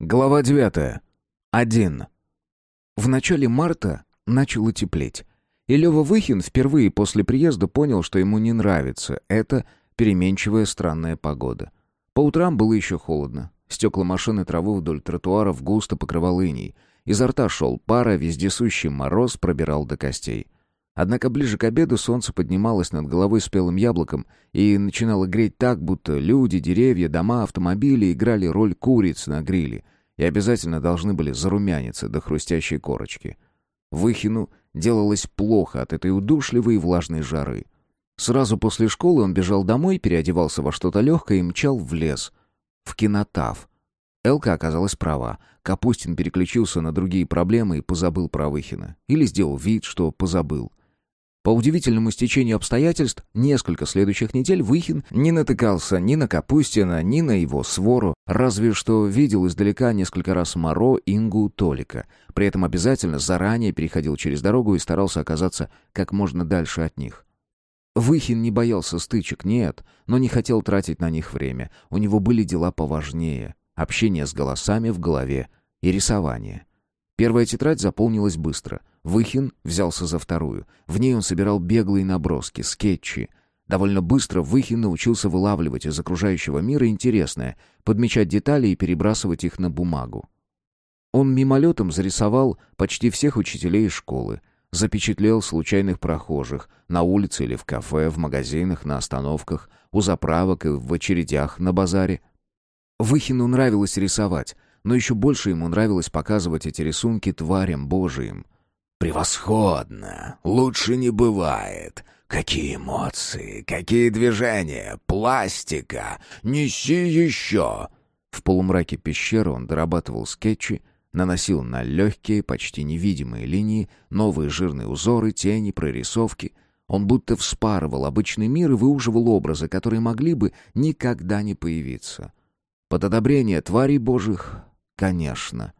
Глава 9. Один. В начале марта начало теплеть. И Лёва Выхин впервые после приезда понял, что ему не нравится эта переменчивая странная погода. По утрам было еще холодно. Стекла машины траву вдоль тротуаров густо покрывал иней. Изо рта шел пара, вездесущий мороз пробирал до костей. Однако ближе к обеду солнце поднималось над головой спелым яблоком и начинало греть так, будто люди, деревья, дома, автомобили играли роль куриц на гриле и обязательно должны были зарумяниться до хрустящей корочки. Выхину делалось плохо от этой удушливой и влажной жары. Сразу после школы он бежал домой, переодевался во что-то легкое и мчал в лес, в кинотав. Элка оказалась права. Капустин переключился на другие проблемы и позабыл про Выхина. Или сделал вид, что позабыл. По удивительному стечению обстоятельств, несколько следующих недель Выхин не натыкался ни на Капустина, ни на его свору, разве что видел издалека несколько раз Моро, Ингу, Толика. При этом обязательно заранее переходил через дорогу и старался оказаться как можно дальше от них. Выхин не боялся стычек, нет, но не хотел тратить на них время. У него были дела поважнее. Общение с голосами в голове и рисование. Первая тетрадь заполнилась быстро. Выхин взялся за вторую. В ней он собирал беглые наброски, скетчи. Довольно быстро Выхин научился вылавливать из окружающего мира интересное, подмечать детали и перебрасывать их на бумагу. Он мимолетом зарисовал почти всех учителей из школы, запечатлел случайных прохожих на улице или в кафе, в магазинах, на остановках, у заправок и в очередях на базаре. Выхину нравилось рисовать — но еще больше ему нравилось показывать эти рисунки тварям божиим. «Превосходно! Лучше не бывает! Какие эмоции, какие движения, пластика! Неси еще!» В полумраке пещеры он дорабатывал скетчи, наносил на легкие, почти невидимые линии новые жирные узоры, тени, прорисовки. Он будто вспарывал обычный мир и выуживал образы, которые могли бы никогда не появиться. Под одобрение тварей божьих Конечно.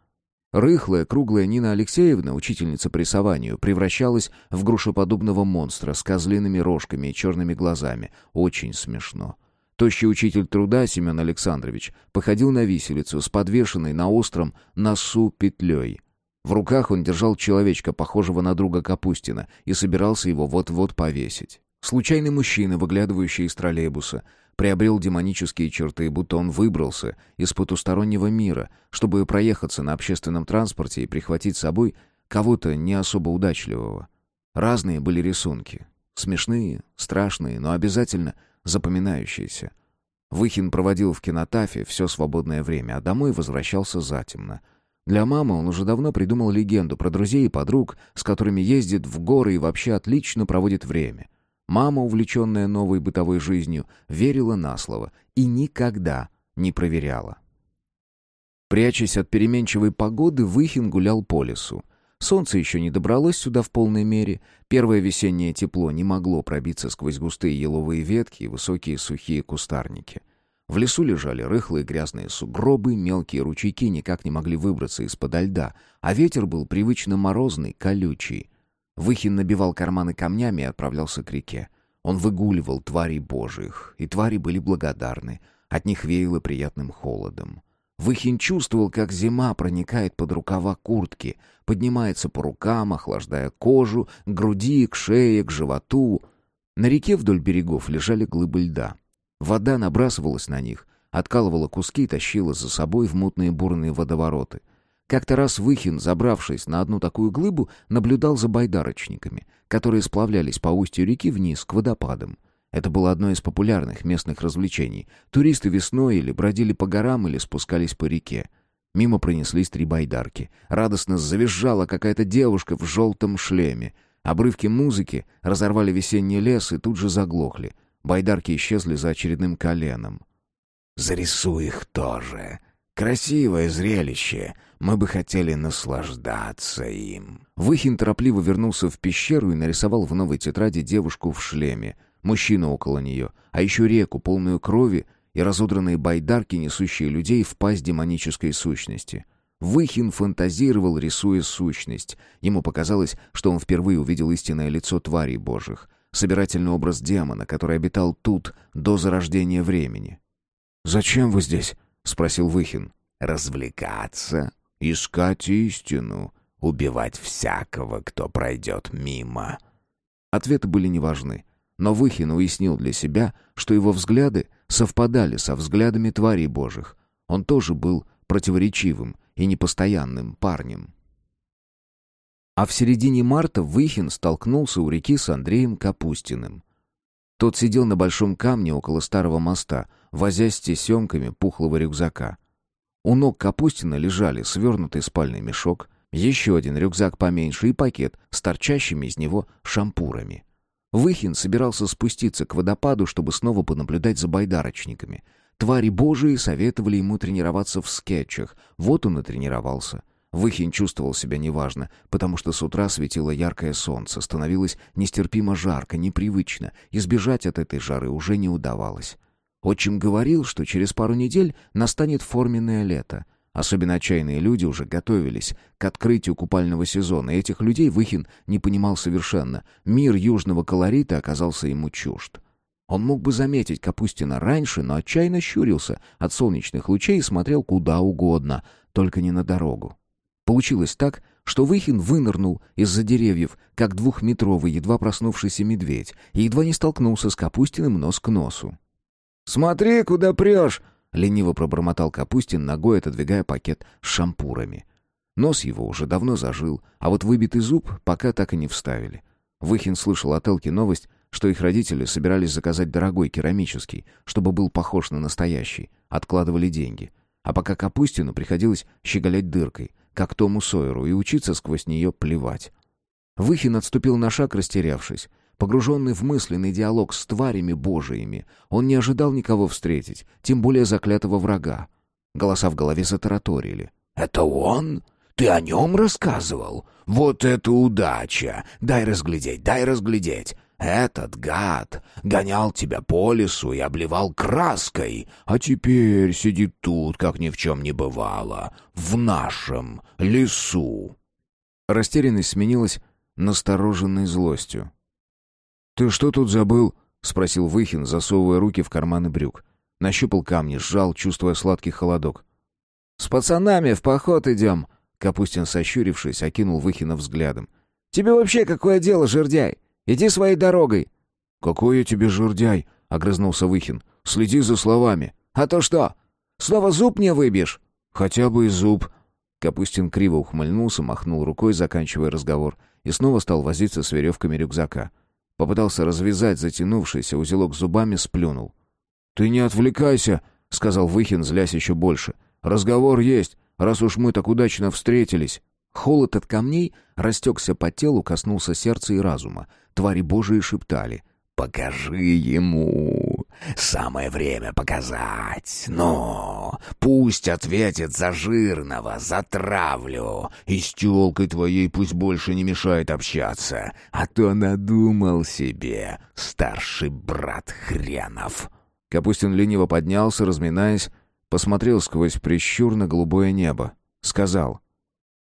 Рыхлая, круглая Нина Алексеевна, учительница по рисованию, превращалась в грушеподобного монстра с козлиными рожками и черными глазами. Очень смешно. Тощий учитель труда Семен Александрович походил на виселицу с подвешенной на остром носу петлей. В руках он держал человечка, похожего на друга Капустина, и собирался его вот-вот повесить. Случайный мужчина, выглядывающий из троллейбуса, приобрел демонические черты, будто он выбрался из потустороннего мира, чтобы проехаться на общественном транспорте и прихватить с собой кого-то не особо удачливого. Разные были рисунки. Смешные, страшные, но обязательно запоминающиеся. Выхин проводил в кинотафе все свободное время, а домой возвращался затемно. Для мамы он уже давно придумал легенду про друзей и подруг, с которыми ездит в горы и вообще отлично проводит время — Мама, увлеченная новой бытовой жизнью, верила на слово и никогда не проверяла. Прячась от переменчивой погоды, Выхин гулял по лесу. Солнце еще не добралось сюда в полной мере. Первое весеннее тепло не могло пробиться сквозь густые еловые ветки и высокие сухие кустарники. В лесу лежали рыхлые грязные сугробы, мелкие ручейки никак не могли выбраться из-под льда, а ветер был привычно морозный, колючий. Выхин набивал карманы камнями и отправлялся к реке. Он выгуливал тварей божьих, и твари были благодарны. От них веяло приятным холодом. Выхин чувствовал, как зима проникает под рукава куртки, поднимается по рукам, охлаждая кожу, к груди, к шее, к животу. На реке вдоль берегов лежали глыбы льда. Вода набрасывалась на них, откалывала куски и тащила за собой в мутные бурные водовороты — как-то раз Выхин, забравшись на одну такую глыбу, наблюдал за байдарочниками, которые сплавлялись по устью реки вниз к водопадам. Это было одно из популярных местных развлечений. Туристы весной или бродили по горам, или спускались по реке. Мимо пронеслись три байдарки. Радостно завизжала какая-то девушка в желтом шлеме. Обрывки музыки разорвали весенний лес и тут же заглохли. Байдарки исчезли за очередным коленом. «Зарисуй их тоже», Красивое зрелище. Мы бы хотели наслаждаться им. Выхин торопливо вернулся в пещеру и нарисовал в новой тетради девушку в шлеме, мужчину около нее, а еще реку, полную крови, и разодранные байдарки, несущие людей в пасть демонической сущности. Выхин фантазировал, рисуя сущность. Ему показалось, что он впервые увидел истинное лицо тварей божьих, собирательный образ демона, который обитал тут до зарождения времени. «Зачем вы здесь?» — спросил Выхин. развлекаться, искать истину, убивать всякого, кто пройдет мимо. Ответы были неважны, но Выхин уяснил для себя, что его взгляды совпадали со взглядами тварей божьих. Он тоже был противоречивым и непостоянным парнем. А в середине марта Выхин столкнулся у реки с Андреем Капустиным. Тот сидел на большом камне около старого моста, возясь с тесемками пухлого рюкзака. У ног Капустина лежали свернутый спальный мешок, еще один рюкзак поменьше и пакет с торчащими из него шампурами. Выхин собирался спуститься к водопаду, чтобы снова понаблюдать за байдарочниками. Твари божии советовали ему тренироваться в скетчах. Вот он и тренировался. Выхин чувствовал себя неважно, потому что с утра светило яркое солнце, становилось нестерпимо жарко, непривычно. Избежать от этой жары уже не удавалось. Отчим говорил, что через пару недель настанет форменное лето. Особенно отчаянные люди уже готовились к открытию купального сезона, и этих людей Выхин не понимал совершенно. Мир южного колорита оказался ему чужд. Он мог бы заметить Капустина раньше, но отчаянно щурился от солнечных лучей и смотрел куда угодно, только не на дорогу. Получилось так, что Выхин вынырнул из-за деревьев, как двухметровый, едва проснувшийся медведь, и едва не столкнулся с Капустиным нос к носу. «Смотри, куда прешь!» — лениво пробормотал Капустин, ногой отодвигая пакет с шампурами. Нос его уже давно зажил, а вот выбитый зуб пока так и не вставили. Выхин слышал от Элки новость, что их родители собирались заказать дорогой керамический, чтобы был похож на настоящий, откладывали деньги. А пока Капустину приходилось щеголять дыркой, как Тому Сойеру, и учиться сквозь нее плевать. Выхин отступил на шаг, растерявшись. Погруженный в мысленный диалог с тварями божиими, он не ожидал никого встретить, тем более заклятого врага. Голоса в голове затараторили. «Это он? Ты о нем рассказывал? Вот это удача! Дай разглядеть, дай разглядеть! Этот гад гонял тебя по лесу и обливал краской, а теперь сидит тут, как ни в чем не бывало, в нашем лесу». Растерянность сменилась настороженной злостью. «Ты что тут забыл?» — спросил Выхин, засовывая руки в карманы брюк. Нащупал камни, сжал, чувствуя сладкий холодок. «С пацанами в поход идем!» Капустин, сощурившись, окинул Выхина взглядом. «Тебе вообще какое дело, жердяй? Иди своей дорогой!» «Какой я тебе жердяй?» — огрызнулся Выхин. «Следи за словами». «А то что? Слово «зуб» мне выбьешь?» «Хотя бы и зуб». Капустин криво ухмыльнулся, махнул рукой, заканчивая разговор, и снова стал возиться с веревками рюкзака. Попытался развязать затянувшийся узелок зубами, сплюнул. «Ты не отвлекайся», — сказал Выхин, злясь еще больше. «Разговор есть, раз уж мы так удачно встретились». Холод от камней растекся по телу, коснулся сердца и разума. Твари божии шептали. «Покажи ему! Самое время показать! Но пусть ответит за жирного, за травлю! И с тёлкой твоей пусть больше не мешает общаться, а то надумал себе старший брат хренов!» Капустин лениво поднялся, разминаясь, посмотрел сквозь прищур на голубое небо. Сказал.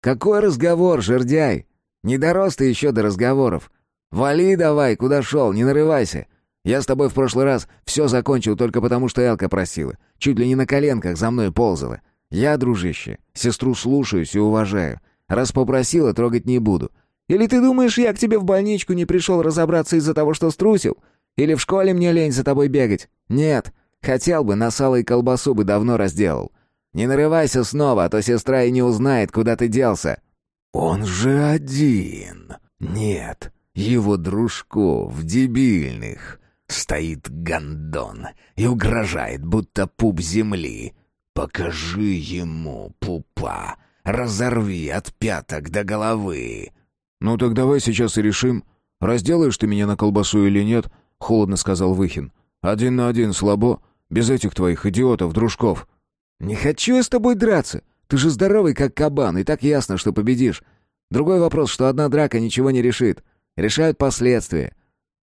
«Какой разговор, жердяй? Не дорос ты еще до разговоров. Вали давай, куда шел, не нарывайся. Я с тобой в прошлый раз все закончил только потому, что Элка просила. Чуть ли не на коленках за мной ползала. Я, дружище, сестру слушаюсь и уважаю. Раз попросила, трогать не буду. Или ты думаешь, я к тебе в больничку не пришел разобраться из-за того, что струсил? Или в школе мне лень за тобой бегать? Нет, хотел бы, на сало и колбасу бы давно разделал. Не нарывайся снова, а то сестра и не узнает, куда ты делся». «Он же один. Нет, его дружков, дебильных. Стоит гондон и угрожает, будто пуп земли. Покажи ему, пупа, разорви от пяток до головы. «Ну так давай сейчас и решим, разделаешь ты меня на колбасу или нет», — холодно сказал Выхин. «Один на один слабо, без этих твоих идиотов, дружков». «Не хочу я с тобой драться. Ты же здоровый, как кабан, и так ясно, что победишь. Другой вопрос, что одна драка ничего не решит. Решают последствия.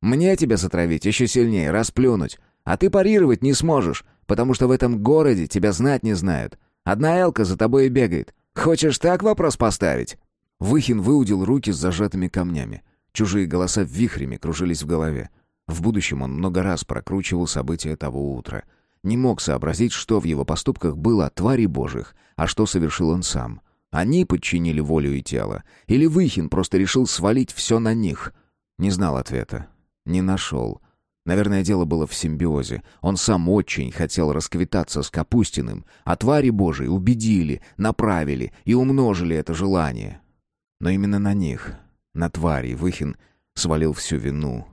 Мне тебя затравить еще сильнее, расплюнуть. А ты парировать не сможешь, потому что в этом городе тебя знать не знают. Одна Элка за тобой и бегает. Хочешь так вопрос поставить?» Выхин выудил руки с зажатыми камнями. Чужие голоса вихрями кружились в голове. В будущем он много раз прокручивал события того утра. не мог сообразить, что в его поступках было твари божьих, а что совершил он сам. Они подчинили волю и тело, или Выхин просто решил свалить все на них. Не знал ответа. Не нашел. Наверное, дело было в симбиозе. Он сам очень хотел расквитаться с Капустиным, а твари божьи убедили, направили и умножили это желание. Но именно на них, на твари, Выхин свалил всю вину.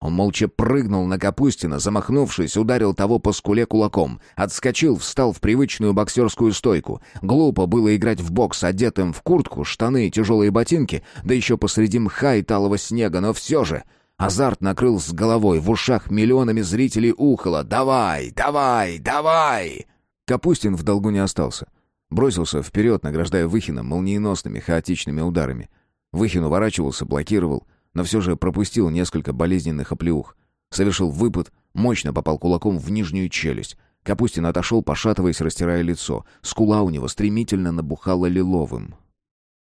Он молча прыгнул на Капустина, замахнувшись, ударил того по скуле кулаком. Отскочил, встал в привычную боксерскую стойку. Глупо было играть в бокс, одетым в куртку, штаны и тяжелые ботинки, да еще посреди мха и талого снега, но все же... Азарт накрыл с головой, в ушах миллионами зрителей ухало «Давай! Давай! Давай!» Капустин в долгу не остался. Бросился вперед, награждая Выхина молниеносными, хаотичными ударами. Выхин уворачивался, блокировал, но все же пропустил несколько болезненных оплеух. Совершил выпад, мощно попал кулаком в нижнюю челюсть. Капустин отошел, пошатываясь, растирая лицо. Скула у него стремительно набухала лиловым.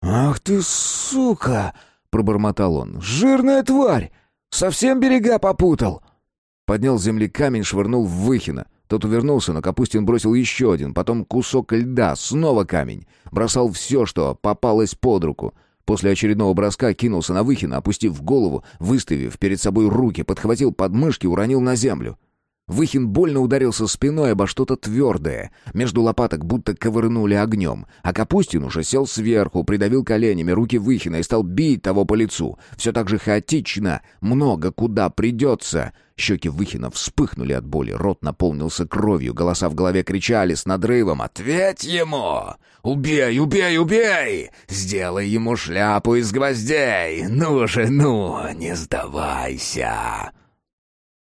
«Ах ты, сука!» — пробормотал он. «Жирная тварь! Совсем берега попутал!» Поднял земли камень, швырнул в Выхина. Тот увернулся, но Капустин бросил еще один, потом кусок льда, снова камень. Бросал все, что попалось под руку. После очередного броска кинулся на Выхина, опустив голову, выставив перед собой руки, подхватил подмышки, уронил на землю. Выхин больно ударился спиной обо что-то твердое. Между лопаток будто ковырнули огнем. А Капустин уже сел сверху, придавил коленями руки Выхина и стал бить того по лицу. Все так же хаотично. Много куда придется. Щеки Выхина вспыхнули от боли, рот наполнился кровью, голоса в голове кричали с надрывом «Ответь ему! Убей, убей, убей! Сделай ему шляпу из гвоздей! Ну же, ну, не сдавайся!»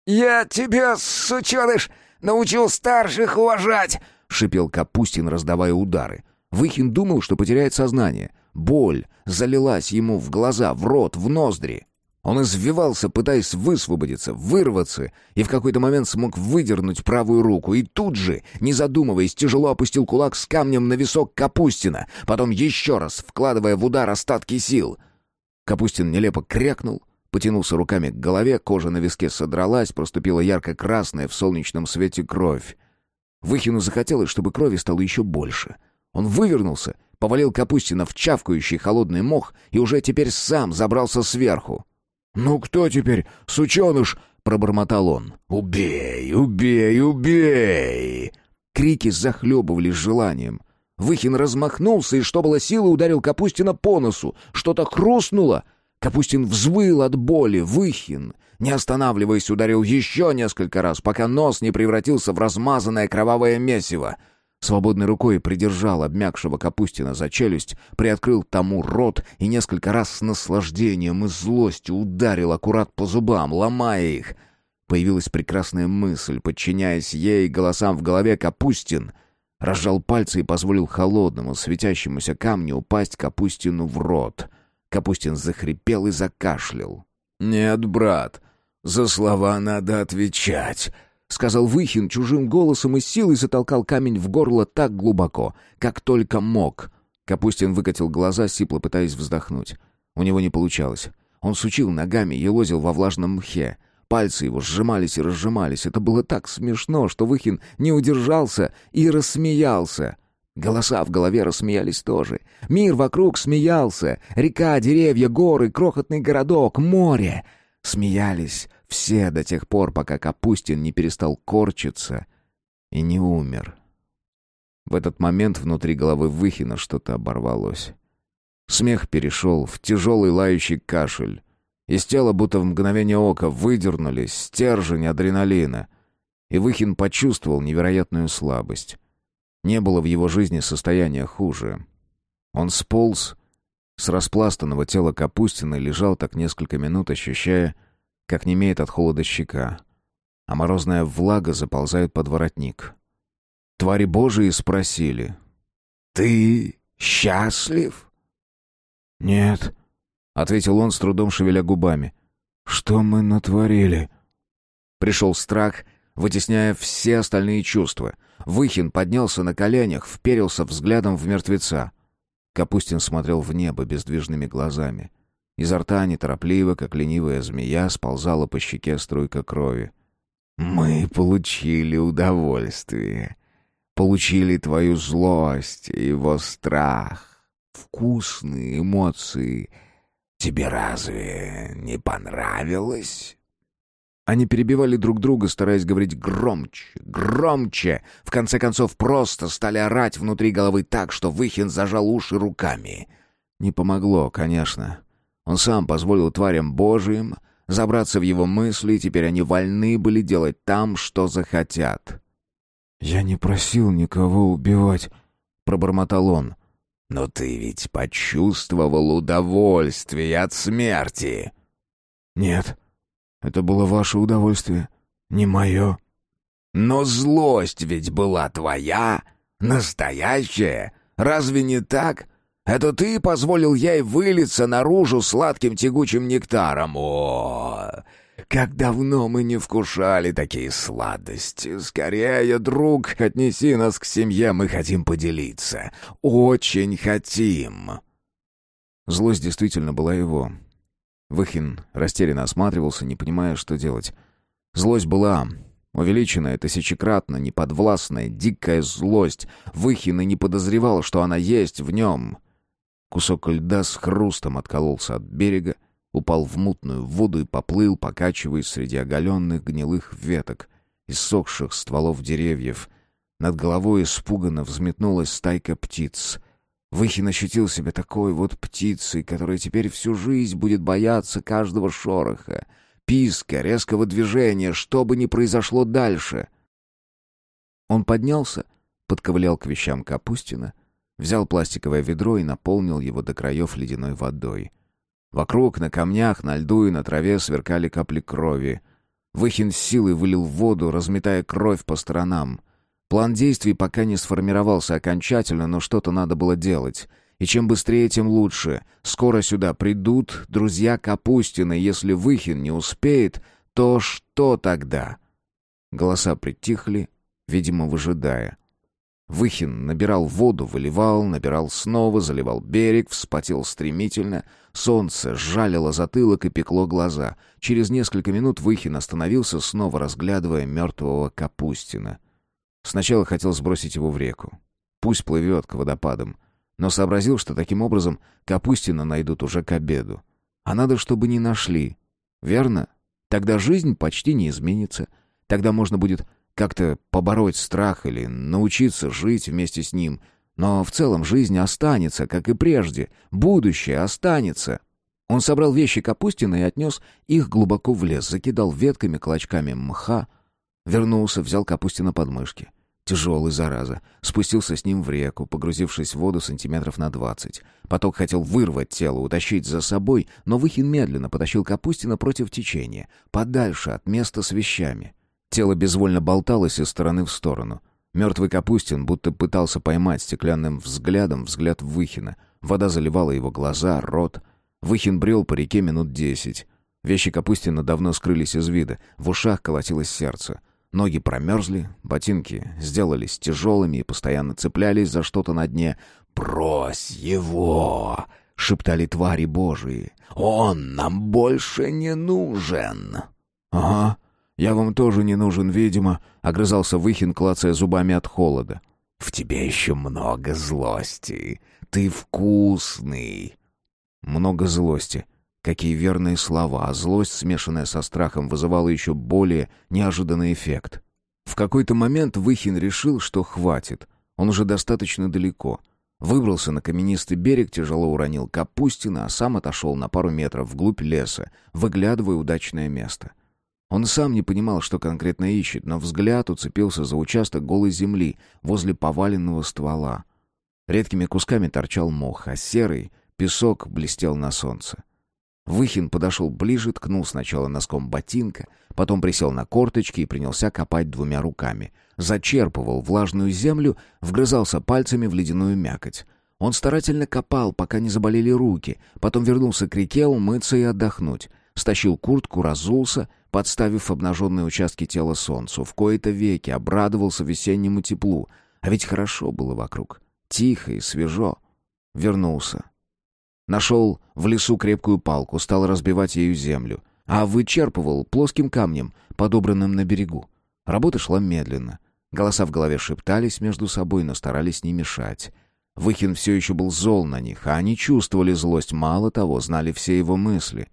«Я тебя, сученыш, научил старших уважать!» — шипел Капустин, раздавая удары. Выхин думал, что потеряет сознание. Боль залилась ему в глаза, в рот, в ноздри. Он извивался, пытаясь высвободиться, вырваться, и в какой-то момент смог выдернуть правую руку, и тут же, не задумываясь, тяжело опустил кулак с камнем на висок Капустина, потом еще раз вкладывая в удар остатки сил. Капустин нелепо крякнул — Потянулся руками к голове, кожа на виске содралась, проступила ярко-красная в солнечном свете кровь. Выхину захотелось, чтобы крови стало еще больше. Он вывернулся, повалил Капустина в чавкающий холодный мох и уже теперь сам забрался сверху. «Ну кто теперь, сученыш?» — пробормотал он. «Убей, убей, убей!» Крики захлебывались желанием. Выхин размахнулся и, что было силы, ударил Капустина по носу. Что-то хрустнуло — Капустин взвыл от боли, выхин. Не останавливаясь, ударил еще несколько раз, пока нос не превратился в размазанное кровавое месиво. Свободной рукой придержал обмякшего Капустина за челюсть, приоткрыл тому рот и несколько раз с наслаждением и злостью ударил аккурат по зубам, ломая их. Появилась прекрасная мысль, подчиняясь ей голосам в голове Капустин — разжал пальцы и позволил холодному, светящемуся камню упасть Капустину в рот. Капустин захрипел и закашлял. «Нет, брат, за слова надо отвечать», — сказал Выхин чужим голосом и силой затолкал камень в горло так глубоко, как только мог. Капустин выкатил глаза, сипло пытаясь вздохнуть. У него не получалось. Он сучил ногами, елозил во влажном мхе. Пальцы его сжимались и разжимались. Это было так смешно, что Выхин не удержался и рассмеялся. Голоса в голове рассмеялись тоже. Мир вокруг смеялся. Река, деревья, горы, крохотный городок, море. Смеялись все до тех пор, пока Капустин не перестал корчиться и не умер. В этот момент внутри головы Выхина что-то оборвалось. Смех перешел в тяжелый лающий кашель. Из тела будто в мгновение ока выдернулись стержень адреналина. И Выхин почувствовал невероятную слабость. Не было в его жизни состояния хуже. Он сполз с распластанного тела Капустина и лежал так несколько минут, ощущая, как немеет от холода щека, а морозная влага заползает под воротник. Твари Божии спросили. «Ты счастлив?» «Нет», — ответил он, с трудом шевеля губами. «Что мы натворили?» Пришел страх, вытесняя все остальные чувства — Выхин поднялся на коленях, вперился взглядом в мертвеца. Капустин смотрел в небо бездвижными глазами. Изо рта неторопливо, как ленивая змея, сползала по щеке струйка крови. Мы получили удовольствие, получили твою злость и его страх, вкусные эмоции. Тебе разве не понравилось?» Они перебивали друг друга, стараясь говорить громче, громче. В конце концов, просто стали орать внутри головы так, что Выхин зажал уши руками. Не помогло, конечно. Он сам позволил тварям божьим забраться в его мысли, и теперь они вольны были делать там, что захотят. «Я не просил никого убивать», — пробормотал он. «Но ты ведь почувствовал удовольствие от смерти». «Нет, это было ваше удовольствие, не мое». «Но злость ведь была твоя, настоящая, разве не так?» Это ты позволил ей вылиться наружу сладким тягучим нектаром. О, как давно мы не вкушали такие сладости. Скорее, друг, отнеси нас к семье, мы хотим поделиться. Очень хотим. Злость действительно была его. Выхин растерянно осматривался, не понимая, что делать. Злость была увеличенная, тысячекратно, неподвластная, дикая злость. Выхин и не подозревал, что она есть в нем. Кусок льда с хрустом откололся от берега, упал в мутную воду и поплыл, покачиваясь среди оголенных гнилых веток, иссохших стволов деревьев. Над головой испуганно взметнулась стайка птиц. Выхин ощутил себя такой вот птицей, которая теперь всю жизнь будет бояться каждого шороха, писка, резкого движения, что бы ни произошло дальше. Он поднялся, подковылял к вещам Капустина — Взял пластиковое ведро и наполнил его до краев ледяной водой. Вокруг, на камнях, на льду и на траве сверкали капли крови. Выхин с силой вылил воду, разметая кровь по сторонам. План действий пока не сформировался окончательно, но что-то надо было делать. И чем быстрее, тем лучше. Скоро сюда придут друзья Капустина, если Выхин не успеет, то что тогда? Голоса притихли, видимо, выжидая. Выхин набирал воду, выливал, набирал снова, заливал берег, вспотел стремительно. Солнце жалило затылок и пекло глаза. Через несколько минут Выхин остановился, снова разглядывая мертвого Капустина. Сначала хотел сбросить его в реку. Пусть плывет к водопадам. Но сообразил, что таким образом Капустина найдут уже к обеду. А надо, чтобы не нашли. Верно? Тогда жизнь почти не изменится. Тогда можно будет как-то побороть страх или научиться жить вместе с ним. Но в целом жизнь останется, как и прежде. Будущее останется. Он собрал вещи Капустина и отнес их глубоко в лес, закидал ветками, клочками мха. Вернулся, взял Капустина под мышки. Тяжелый, зараза. Спустился с ним в реку, погрузившись в воду сантиметров на двадцать. Поток хотел вырвать тело, утащить за собой, но Выхин медленно потащил Капустина против течения, подальше от места с вещами. Тело безвольно болталось из стороны в сторону. Мертвый Капустин будто пытался поймать стеклянным взглядом взгляд Выхина. Вода заливала его глаза, рот. Выхин брел по реке минут десять. Вещи Капустина давно скрылись из вида. В ушах колотилось сердце. Ноги промерзли, ботинки сделались тяжелыми и постоянно цеплялись за что-то на дне. «Брось его!» — шептали твари божии. «Он нам больше не нужен!» «Ага, «Я вам тоже не нужен, видимо», — огрызался Выхин, клацая зубами от холода. «В тебе еще много злости. Ты вкусный». Много злости. Какие верные слова, а злость, смешанная со страхом, вызывала еще более неожиданный эффект. В какой-то момент Выхин решил, что хватит. Он уже достаточно далеко. Выбрался на каменистый берег, тяжело уронил Капустина, а сам отошел на пару метров вглубь леса, выглядывая удачное место — он сам не понимал, что конкретно ищет, но взгляд уцепился за участок голой земли возле поваленного ствола. Редкими кусками торчал мох, а серый песок блестел на солнце. Выхин подошел ближе, ткнул сначала носком ботинка, потом присел на корточки и принялся копать двумя руками. Зачерпывал влажную землю, вгрызался пальцами в ледяную мякоть. Он старательно копал, пока не заболели руки, потом вернулся к реке умыться и отдохнуть. Стащил куртку, разулся, подставив обнаженные участки тела солнцу. В кои-то веки обрадовался весеннему теплу. А ведь хорошо было вокруг. Тихо и свежо. Вернулся. Нашел в лесу крепкую палку, стал разбивать ею землю. а вычерпывал плоским камнем, подобранным на берегу. Работа шла медленно. Голоса в голове шептались между собой, но старались не мешать. Выхин все еще был зол на них, а они чувствовали злость, мало того, знали все его мысли.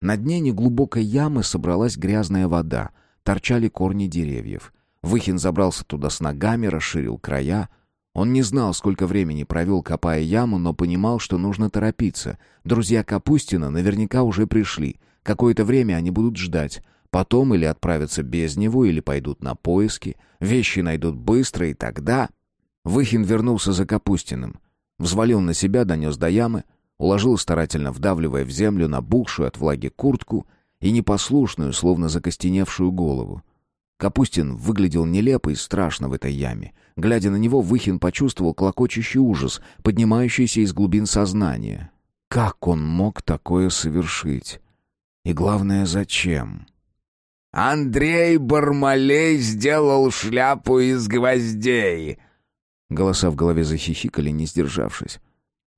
На дне неглубокой ямы собралась грязная вода, торчали корни деревьев. Выхин забрался туда с ногами, расширил края. Он не знал, сколько времени провел, копая яму, но понимал, что нужно торопиться. Друзья Капустина наверняка уже пришли. Какое-то время они будут ждать. Потом или отправятся без него, или пойдут на поиски. Вещи найдут быстро, и тогда... Выхин вернулся за Капустиным. Взвалил на себя, донес до ямы, уложил старательно вдавливая в землю набухшую от влаги куртку и непослушную, словно закостеневшую голову. Капустин выглядел нелепо и страшно в этой яме. Глядя на него, Выхин почувствовал клокочущий ужас, поднимающийся из глубин сознания. Как он мог такое совершить? И главное, зачем? «Андрей Бармалей сделал шляпу из гвоздей!» Голоса в голове захихикали, не сдержавшись.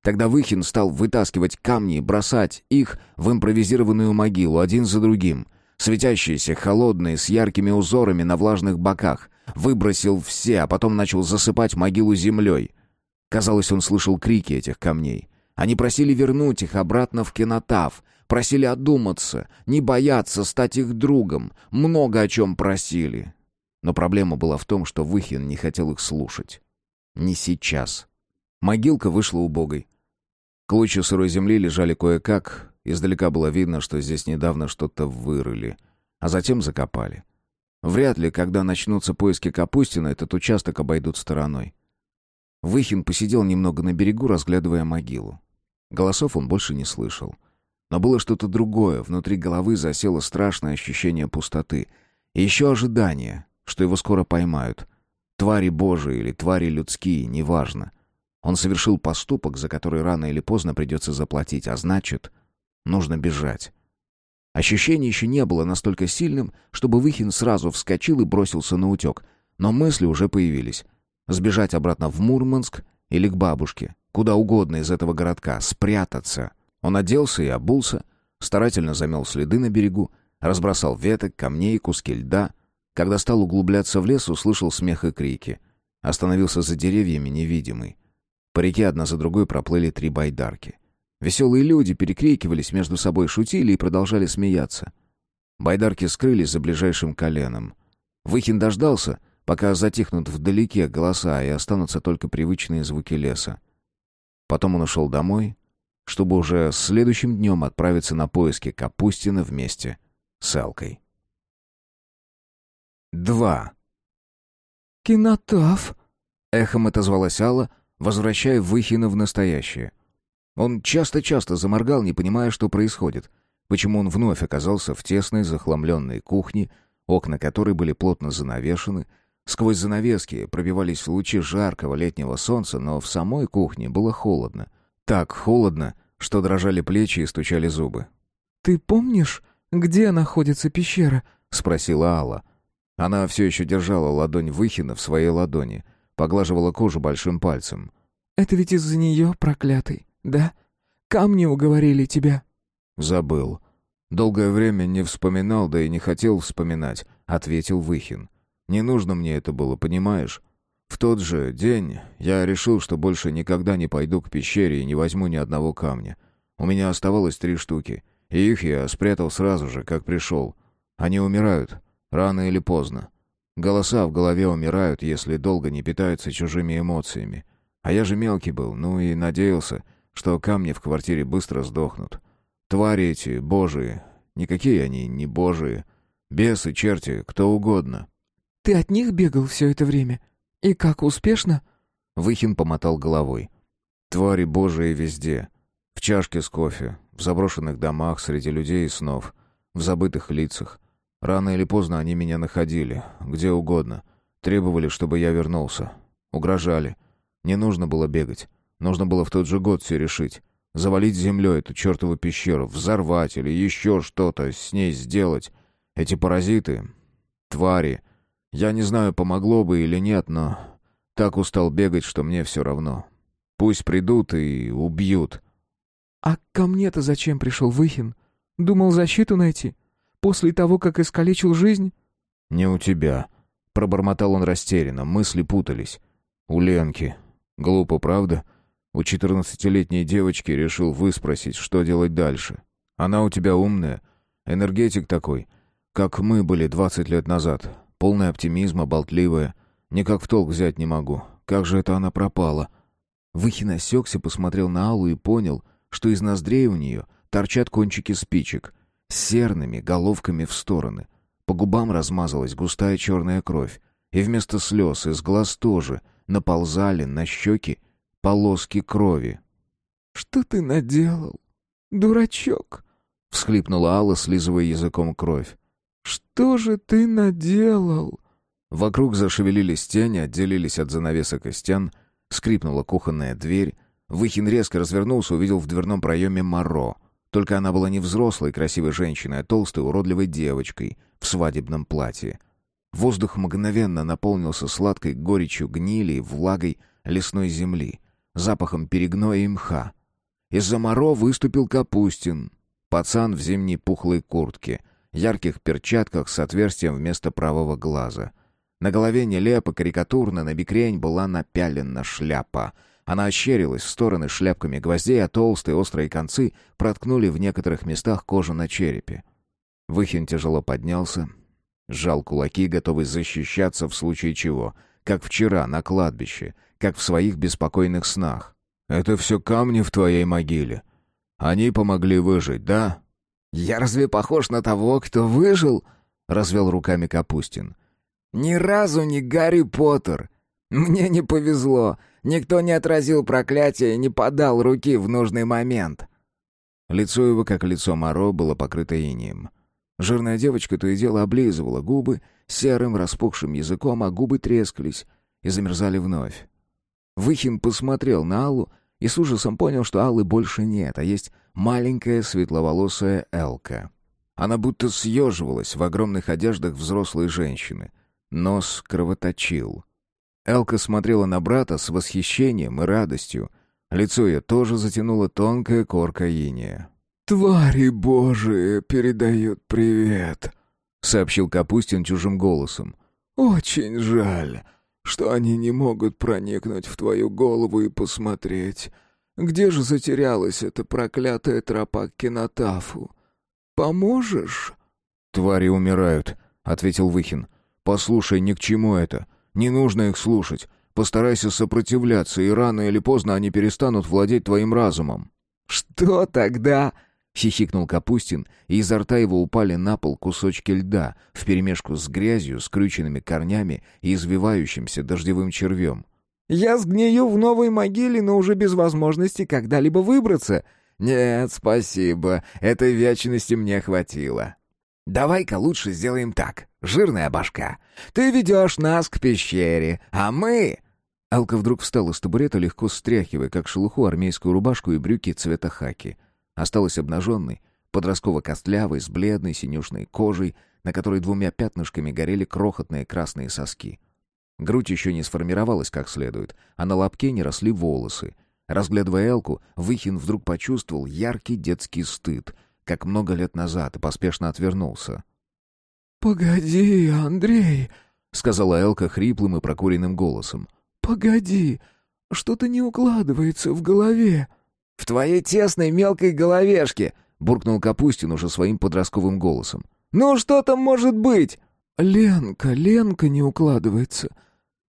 Тогда Выхин стал вытаскивать камни и бросать их в импровизированную могилу один за другим. Светящиеся, холодные, с яркими узорами на влажных боках. Выбросил все, а потом начал засыпать могилу землей. Казалось, он слышал крики этих камней. Они просили вернуть их обратно в кинотав, Просили одуматься, не бояться стать их другом. Много о чем просили. Но проблема была в том, что Выхин не хотел их слушать. Не сейчас. Могилка вышла убогой. Клочья сырой земли лежали кое-как. Издалека было видно, что здесь недавно что-то вырыли, а затем закопали. Вряд ли, когда начнутся поиски Капустина, этот участок обойдут стороной. Выхин посидел немного на берегу, разглядывая могилу. Голосов он больше не слышал. Но было что-то другое, внутри головы засело страшное ощущение пустоты. И еще ожидание, что его скоро поймают. Твари божьи или твари людские, неважно. Он совершил поступок, за который рано или поздно придется заплатить, а значит, нужно бежать. Ощущение еще не было настолько сильным, чтобы Выхин сразу вскочил и бросился на утек. Но мысли уже появились. Сбежать обратно в Мурманск или к бабушке. Куда угодно из этого городка. Спрятаться. Он оделся и обулся, старательно замел следы на берегу, разбросал веток, камней, куски льда. Когда стал углубляться в лес, услышал смех и крики. Остановился за деревьями невидимый. По реке одна за другой проплыли три байдарки. Веселые люди перекрикивались между собой, шутили и продолжали смеяться. Байдарки скрылись за ближайшим коленом. Выхин дождался, пока затихнут вдалеке голоса и останутся только привычные звуки леса. Потом он ушел домой, чтобы уже следующим днем отправиться на поиски Капустина вместе с Элкой. 2. «Кинотав!» — эхом отозвалась Алла, возвращая Выхина в настоящее. Он часто-часто заморгал, не понимая, что происходит, почему он вновь оказался в тесной захламленной кухне, окна которой были плотно занавешены, сквозь занавески пробивались лучи жаркого летнего солнца, но в самой кухне было холодно — так холодно, что дрожали плечи и стучали зубы. «Ты помнишь, где находится пещера?» — спросила Алла. Она все еще держала ладонь Выхина в своей ладони, поглаживала кожу большим пальцем. «Это ведь из-за нее, проклятый, да? Камни уговорили тебя». «Забыл. Долгое время не вспоминал, да и не хотел вспоминать», — ответил Выхин. «Не нужно мне это было, понимаешь? В тот же день я решил, что больше никогда не пойду к пещере и не возьму ни одного камня. У меня оставалось три штуки, и их я спрятал сразу же, как пришел. Они умирают, рано или поздно. Голоса в голове умирают, если долго не питаются чужими эмоциями. А я же мелкий был, ну и надеялся, что камни в квартире быстро сдохнут. Твари эти, божие, никакие они не божие. Бесы, черти, кто угодно. «Ты от них бегал все это время?» «И как, успешно?» Выхин помотал головой. «Твари божии везде. В чашке с кофе, в заброшенных домах, среди людей и снов, в забытых лицах. Рано или поздно они меня находили, где угодно. Требовали, чтобы я вернулся. Угрожали. Не нужно было бегать. Нужно было в тот же год все решить. Завалить землей эту чертову пещеру, взорвать или еще что-то с ней сделать. Эти паразиты, твари, я не знаю, помогло бы или нет, но так устал бегать, что мне все равно. Пусть придут и убьют. А ко мне-то зачем пришел Выхин? Думал защиту найти? После того, как искалечил жизнь?» «Не у тебя», — пробормотал он растерянно, мысли путались. «У Ленки. Глупо, правда? У четырнадцатилетней девочки решил выспросить, что делать дальше. Она у тебя умная, энергетик такой, как мы были двадцать лет назад, полная оптимизма, болтливая. Никак в толк взять не могу. Как же это она пропала?» Выхин осекся, посмотрел на Аллу и понял, что из ноздрей у нее торчат кончики спичек серными головками в стороны. По губам размазалась густая черная кровь, и вместо слез из глаз тоже наползали на щеки полоски крови. «Что ты наделал, дурачок?» — всхлипнула Алла, слизывая языком кровь. «Что же ты наделал?» Вокруг зашевелились тени, отделились от занавесок и стен, скрипнула кухонная дверь. Выхин резко развернулся, увидел в дверном проеме Моро. Только она была не взрослой красивой женщиной, а толстой уродливой девочкой в свадебном платье. Воздух мгновенно наполнился сладкой горечью гнили и влагой лесной земли запахом перегноя и мха. Из-за моро выступил Капустин. Пацан в зимней пухлой куртке, ярких перчатках с отверстием вместо правого глаза. На голове нелепо, карикатурно, на бикрень была напялена шляпа. Она ощерилась в стороны шляпками гвоздей, а толстые острые концы проткнули в некоторых местах кожу на черепе. Выхин тяжело поднялся, сжал кулаки, готовый защищаться в случае чего, как вчера на кладбище, как в своих беспокойных снах. «Это все камни в твоей могиле. Они помогли выжить, да?» «Я разве похож на того, кто выжил?» — развел руками Капустин. «Ни разу не Гарри Поттер. Мне не повезло. Никто не отразил проклятие и не подал руки в нужный момент». Лицо его, как лицо Моро, было покрыто инием. Жирная девочка то и дело облизывала губы серым распухшим языком, а губы трескались и замерзали вновь. Выхин посмотрел на Аллу и с ужасом понял, что Аллы больше нет, а есть маленькая светловолосая Элка. Она будто съеживалась в огромных одеждах взрослой женщины. Нос кровоточил. Элка смотрела на брата с восхищением и радостью. Лицо ее тоже затянула тонкая корка иния. «Твари божии передают привет», — сообщил Капустин чужим голосом. «Очень жаль что они не могут проникнуть в твою голову и посмотреть, где же затерялась эта проклятая тропа к кинотафу. Поможешь?» «Твари умирают», — ответил Выхин. «Послушай, ни к чему это. Не нужно их слушать. Постарайся сопротивляться, и рано или поздно они перестанут владеть твоим разумом». «Что тогда?» — хихикнул Капустин, и изо рта его упали на пол кусочки льда, вперемешку с грязью, скрюченными корнями и извивающимся дождевым червем. «Я сгнию в новой могиле, но уже без возможности когда-либо выбраться». «Нет, спасибо, этой вечности мне хватило». «Давай-ка лучше сделаем так, жирная башка. Ты ведешь нас к пещере, а мы...» Алка вдруг встала с табурета, легко стряхивая, как шелуху, армейскую рубашку и брюки цвета хаки — Осталась обнаженной, подростково-костлявой, с бледной синюшной кожей, на которой двумя пятнышками горели крохотные красные соски. Грудь еще не сформировалась как следует, а на лобке не росли волосы. Разглядывая Элку, Выхин вдруг почувствовал яркий детский стыд, как много лет назад, и поспешно отвернулся. «Погоди, Андрей», — сказала Элка хриплым и прокуренным голосом. «Погоди, что-то не укладывается в голове». «В твоей тесной мелкой головешке!» — буркнул Капустин уже своим подростковым голосом. «Ну что там может быть?» «Ленка, Ленка не укладывается.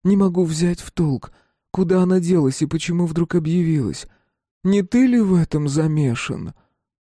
Не могу взять в толк, куда она делась и почему вдруг объявилась. Не ты ли в этом замешан?»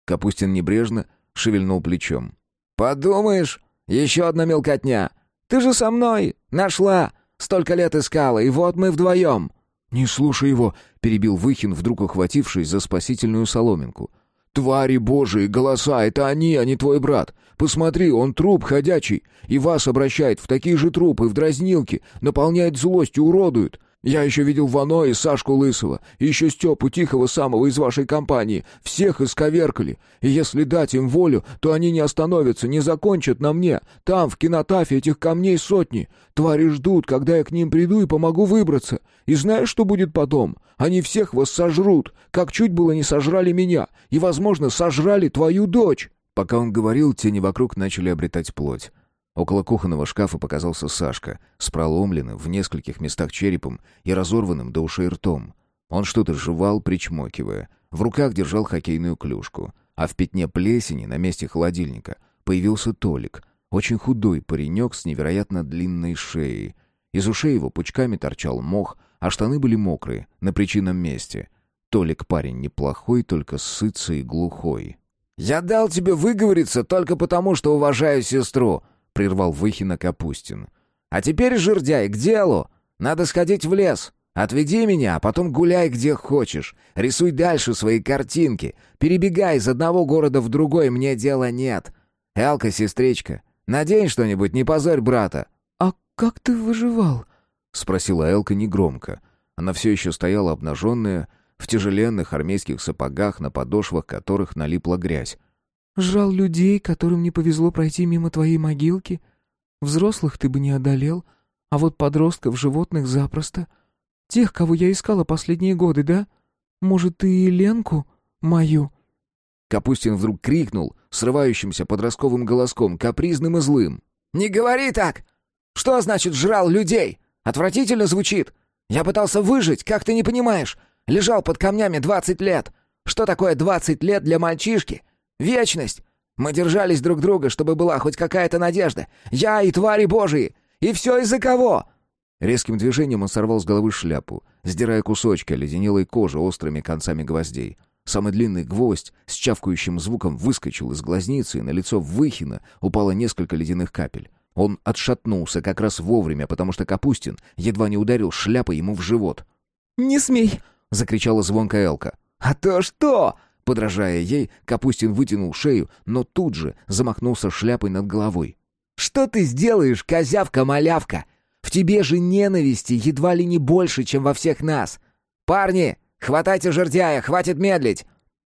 Капустин небрежно шевельнул плечом. «Подумаешь, еще одна мелкотня. Ты же со мной нашла, столько лет искала, и вот мы вдвоем». «Не слушай его!» — перебил Выхин, вдруг ухватившись за спасительную соломинку. «Твари божии, голоса, это они, а не твой брат. Посмотри, он труп ходячий, и вас обращает в такие же трупы, в дразнилки, наполняет злостью, уродует. Я еще видел Вано и Сашку Лысого, и еще Степу Тихого самого из вашей компании. Всех исковеркали. И если дать им волю, то они не остановятся, не закончат на мне. Там, в кинотафе, этих камней сотни. Твари ждут, когда я к ним приду и помогу выбраться. И знаешь, что будет потом? Они всех вас сожрут, как чуть было не сожрали меня, и, возможно, сожрали твою дочь». Пока он говорил, тени вокруг начали обретать плоть. Около кухонного шкафа показался Сашка с проломленным в нескольких местах черепом и разорванным до ушей ртом. Он что-то жевал, причмокивая. В руках держал хоккейную клюшку. А в пятне плесени на месте холодильника появился Толик. Очень худой паренек с невероятно длинной шеей. Из ушей его пучками торчал мох, а штаны были мокрые, на причинном месте. Толик парень неплохой, только сытый и глухой. «Я дал тебе выговориться только потому, что уважаю сестру», — прервал Выхина Капустин. «А теперь, жердяй, к делу. Надо сходить в лес. Отведи меня, а потом гуляй где хочешь. Рисуй дальше свои картинки. Перебегай из одного города в другой, мне дела нет. Элка, сестричка, надень что-нибудь, не позорь брата». «А как ты выживал?» — спросила Элка негромко. Она все еще стояла обнаженная, в тяжеленных армейских сапогах, на подошвах которых налипла грязь. «Жал людей, которым не повезло пройти мимо твоей могилки? Взрослых ты бы не одолел, а вот подростков, животных запросто. Тех, кого я искала последние годы, да? Может, ты и Ленку мою?» Капустин вдруг крикнул, срывающимся подростковым голоском, капризным и злым. «Не говори так! Что значит «жрал людей»? Отвратительно звучит! Я пытался выжить, как ты не понимаешь? Лежал под камнями двадцать лет. Что такое двадцать лет для мальчишки? Вечность. Мы держались друг друга, чтобы была хоть какая-то надежда. Я и твари божьи. И все из-за кого?» Резким движением он сорвал с головы шляпу, сдирая кусочки оледенелой кожи острыми концами гвоздей. Самый длинный гвоздь с чавкающим звуком выскочил из глазницы, и на лицо Выхина упало несколько ледяных капель. Он отшатнулся как раз вовремя, потому что Капустин едва не ударил шляпой ему в живот. «Не смей!» — закричала звонко Элка. «А то что?» Подражая ей, Капустин вытянул шею, но тут же замахнулся шляпой над головой. «Что ты сделаешь, козявка-малявка? В тебе же ненависти едва ли не больше, чем во всех нас. Парни, хватайте жердяя, хватит медлить!»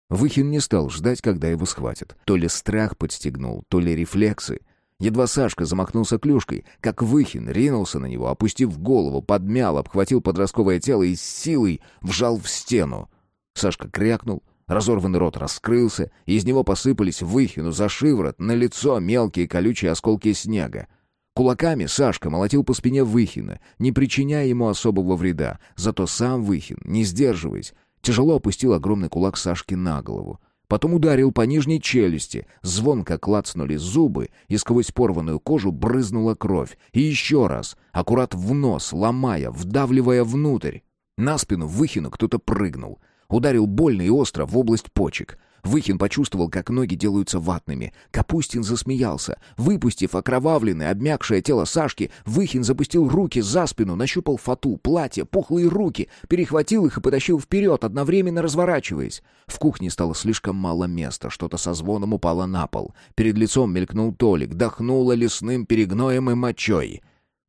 Выхин не стал ждать, когда его схватят. То ли страх подстегнул, то ли рефлексы. Едва Сашка замахнулся клюшкой, как Выхин ринулся на него, опустив голову, подмял, обхватил подростковое тело и с силой вжал в стену. Сашка крякнул, разорванный рот раскрылся, и из него посыпались Выхину за шиворот на лицо мелкие колючие осколки снега. Кулаками Сашка молотил по спине Выхина, не причиняя ему особого вреда, зато сам Выхин, не сдерживаясь, тяжело опустил огромный кулак Сашки на голову. Потом ударил по нижней челюсти, звонко клацнули зубы, и сквозь порванную кожу брызнула кровь. И еще раз, аккурат в нос, ломая, вдавливая внутрь. На спину Выхину кто-то прыгнул. Ударил больно и остро в область почек. Выхин почувствовал, как ноги делаются ватными. Капустин засмеялся. Выпустив окровавленное, обмякшее тело Сашки, Выхин запустил руки за спину, нащупал фату, платье, пухлые руки, перехватил их и потащил вперед, одновременно разворачиваясь. В кухне стало слишком мало места, что-то со звоном упало на пол. Перед лицом мелькнул Толик, дохнуло лесным перегноем и мочой.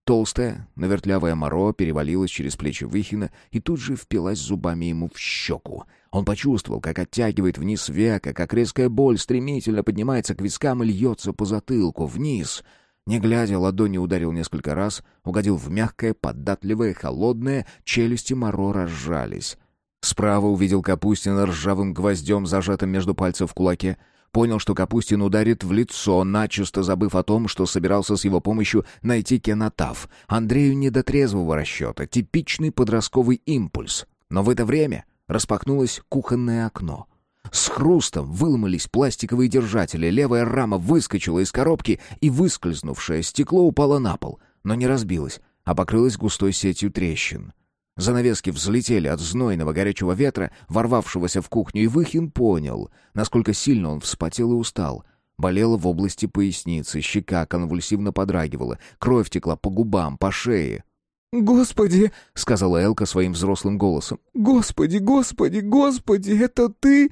Толстая, навертлявая моро перевалилась через плечи Выхина и тут же впилась зубами ему в щеку. Он почувствовал, как оттягивает вниз века, как резкая боль стремительно поднимается к вискам и льется по затылку, вниз. Не глядя, ладонью ударил несколько раз, угодил в мягкое, податливое, холодное, челюсти моро разжались. Справа увидел Капустина ржавым гвоздем, зажатым между пальцев в кулаке — Понял, что Капустин ударит в лицо, начисто забыв о том, что собирался с его помощью найти Кенотав. Андрею не до трезвого расчета, типичный подростковый импульс. Но в это время распахнулось кухонное окно. С хрустом выломались пластиковые держатели, левая рама выскочила из коробки, и выскользнувшее стекло упало на пол, но не разбилось, а покрылось густой сетью трещин. Занавески взлетели от знойного горячего ветра, ворвавшегося в кухню, и Выхин понял, насколько сильно он вспотел и устал. Болело в области поясницы, щека конвульсивно подрагивала, кровь текла по губам, по шее. «Господи!» — сказала Элка своим взрослым голосом. «Господи, господи, господи, это ты?»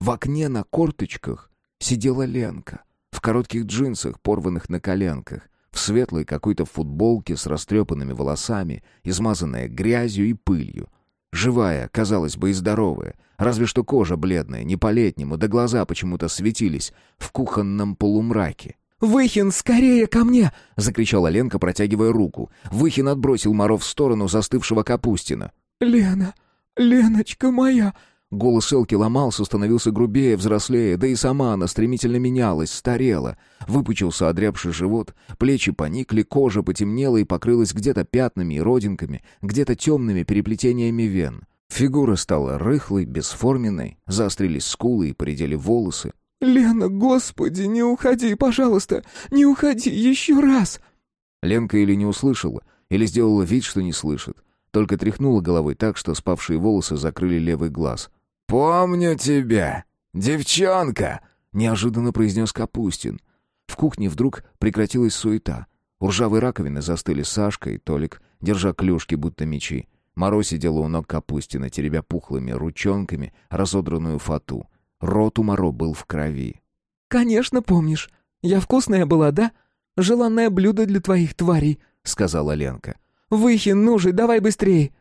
В окне на корточках сидела Ленка, в коротких джинсах, порванных на коленках в светлой какой-то футболке с растрепанными волосами, измазанная грязью и пылью. Живая, казалось бы, и здоровая, разве что кожа бледная, не по-летнему, да глаза почему-то светились в кухонном полумраке. «Выхин, скорее ко мне!» — закричала Ленка, протягивая руку. Выхин отбросил Моров в сторону застывшего Капустина. «Лена, Леночка моя, Голос Элки ломался, становился грубее, взрослее, да и сама она стремительно менялась, старела. Выпучился одрябший живот, плечи поникли, кожа потемнела и покрылась где-то пятнами и родинками, где-то темными переплетениями вен. Фигура стала рыхлой, бесформенной, заострились скулы и поредели волосы. «Лена, господи, не уходи, пожалуйста, не уходи еще раз!» Ленка или не услышала, или сделала вид, что не слышит. Только тряхнула головой так, что спавшие волосы закрыли левый глаз. «Помню тебя, девчонка!» — неожиданно произнес Капустин. В кухне вдруг прекратилась суета. У ржавой раковины застыли Сашка и Толик, держа клюшки, будто мечи. Моро сидела у ног Капустина, теребя пухлыми ручонками разодранную фату. Рот у Моро был в крови. «Конечно помнишь. Я вкусная была, да? Желанное блюдо для твоих тварей», — сказала Ленка. «Выхин, ну же, давай быстрее!»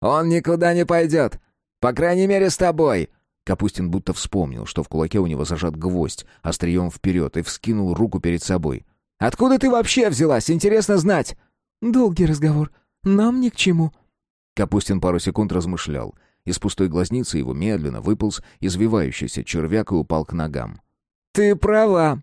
«Он никуда не пойдет. По крайней мере, с тобой!» Капустин будто вспомнил, что в кулаке у него зажат гвоздь, острием вперед, и вскинул руку перед собой. «Откуда ты вообще взялась? Интересно знать!» «Долгий разговор. Нам ни к чему». Капустин пару секунд размышлял. Из пустой глазницы его медленно выполз извивающийся червяк и упал к ногам. «Ты права.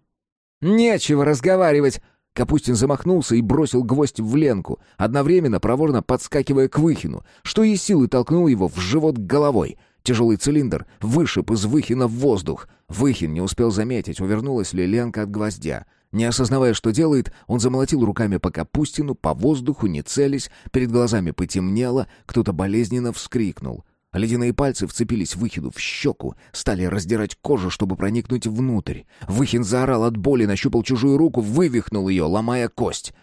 Нечего разговаривать. Капустин замахнулся и бросил гвоздь в Ленку, одновременно проворно подскакивая к Выхину, что из силы толкнул его в живот головой. Тяжелый цилиндр вышиб из Выхина в воздух. Выхин не успел заметить, увернулась ли Ленка от гвоздя. Не осознавая, что делает, он замолотил руками по Капустину, по воздуху, не целясь, перед глазами потемнело, кто-то болезненно вскрикнул. Ледяные пальцы вцепились Выхину в щеку, стали раздирать кожу, чтобы проникнуть внутрь. Выхин заорал от боли, нащупал чужую руку, вывихнул ее, ломая кость.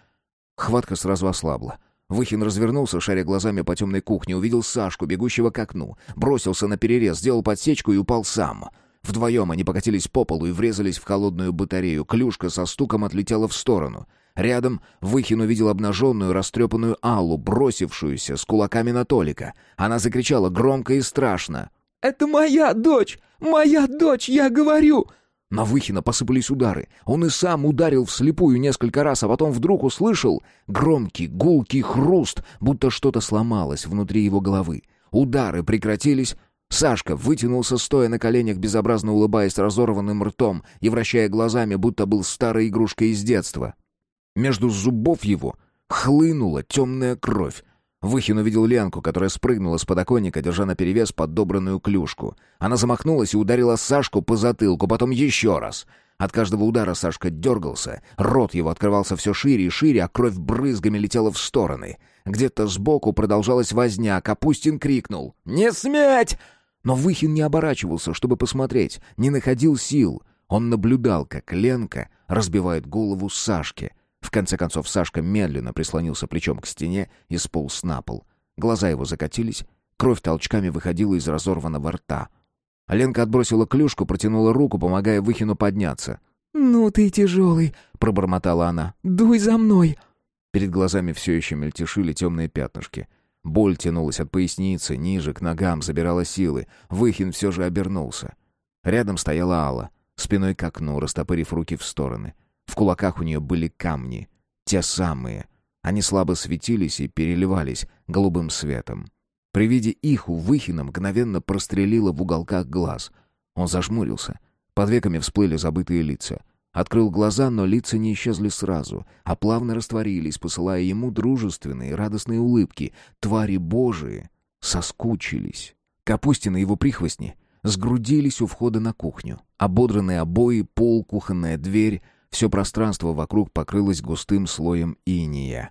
Хватка сразу ослабла. Выхин развернулся, шаря глазами по темной кухне, увидел Сашку, бегущего к окну, бросился на перерез, сделал подсечку и упал сам. Вдвоем они покатились по полу и врезались в холодную батарею. Клюшка со стуком отлетела в сторону. Рядом Выхин увидел обнаженную, растрепанную Аллу, бросившуюся с кулаками на Толика. Она закричала громко и страшно. «Это моя дочь! Моя дочь, я говорю!» На Выхина посыпались удары. Он и сам ударил вслепую несколько раз, а потом вдруг услышал громкий, гулкий хруст, будто что-то сломалось внутри его головы. Удары прекратились. Сашка вытянулся, стоя на коленях, безобразно улыбаясь разорванным ртом и вращая глазами, будто был старой игрушкой из детства. Между зубов его хлынула темная кровь. Выхин увидел Ленку, которая спрыгнула с подоконника, держа наперевес подобранную клюшку. Она замахнулась и ударила Сашку по затылку, потом еще раз. От каждого удара Сашка дергался, рот его открывался все шире и шире, а кровь брызгами летела в стороны. Где-то сбоку продолжалась возня, Капустин крикнул «Не сметь!» Но Выхин не оборачивался, чтобы посмотреть, не находил сил. Он наблюдал, как Ленка разбивает голову Сашке, в конце концов Сашка медленно прислонился плечом к стене и сполз на пол. Глаза его закатились, кровь толчками выходила из разорванного рта. Ленка отбросила клюшку, протянула руку, помогая Выхину подняться. «Ну ты тяжелый», — пробормотала она. «Дуй за мной». Перед глазами все еще мельтешили темные пятнышки. Боль тянулась от поясницы, ниже, к ногам, забирала силы. Выхин все же обернулся. Рядом стояла Алла, спиной к окну, растопырив руки в стороны. В кулаках у нее были камни. Те самые. Они слабо светились и переливались голубым светом. При виде их у Выхина мгновенно прострелило в уголках глаз. Он зажмурился. Под веками всплыли забытые лица. Открыл глаза, но лица не исчезли сразу, а плавно растворились, посылая ему дружественные, радостные улыбки. Твари божии соскучились. Капустин и его прихвостни сгрудились у входа на кухню. Ободранные обои, пол, кухонная дверь — все пространство вокруг покрылось густым слоем иния.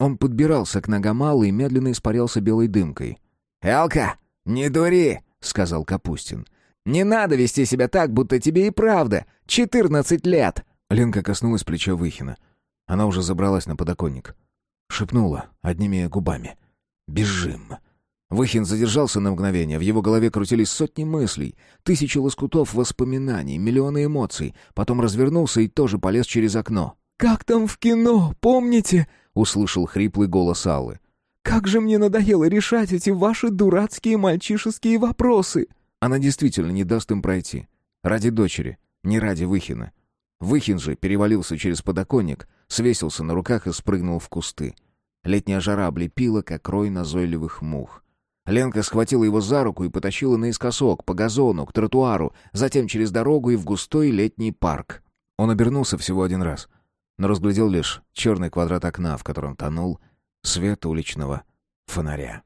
Он подбирался к ногам Аллы и медленно испарялся белой дымкой. «Элка, не дури!» — сказал Капустин. «Не надо вести себя так, будто тебе и правда. Четырнадцать лет!» Ленка коснулась плеча Выхина. Она уже забралась на подоконник. Шепнула одними губами. «Бежим!» Выхин задержался на мгновение, в его голове крутились сотни мыслей, тысячи лоскутов воспоминаний, миллионы эмоций, потом развернулся и тоже полез через окно. «Как там в кино, помните?» — услышал хриплый голос Аллы. «Как же мне надоело решать эти ваши дурацкие мальчишеские вопросы!» Она действительно не даст им пройти. Ради дочери, не ради Выхина. Выхин же перевалился через подоконник, свесился на руках и спрыгнул в кусты. Летняя жара облепила, как рой назойливых мух. Ленка схватила его за руку и потащила наискосок, по газону, к тротуару, затем через дорогу и в густой летний парк. Он обернулся всего один раз, но разглядел лишь черный квадрат окна, в котором тонул свет уличного фонаря.